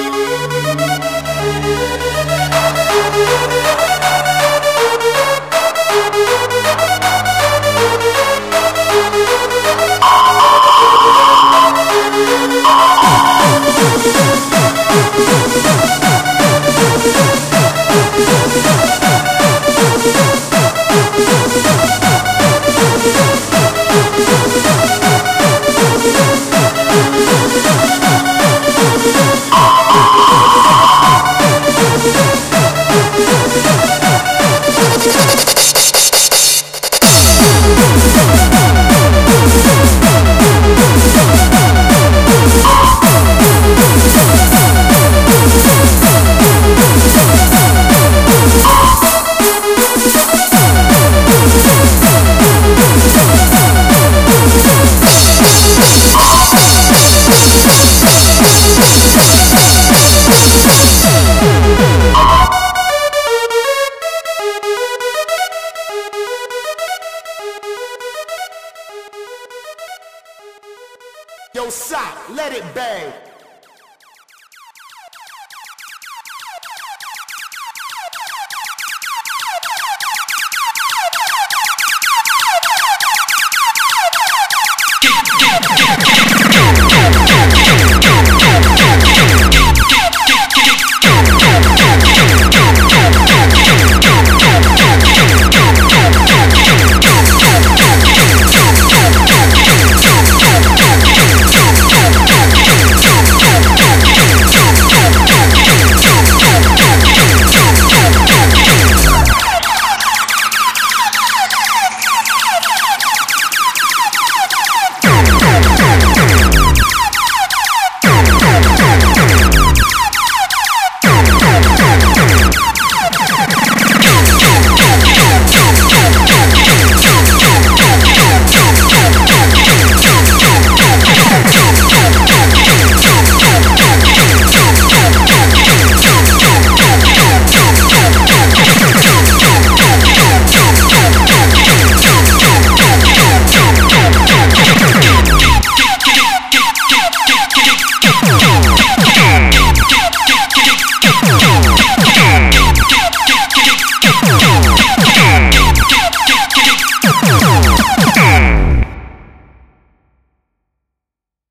you. Yo, Sock, let it bang. Get, get, get.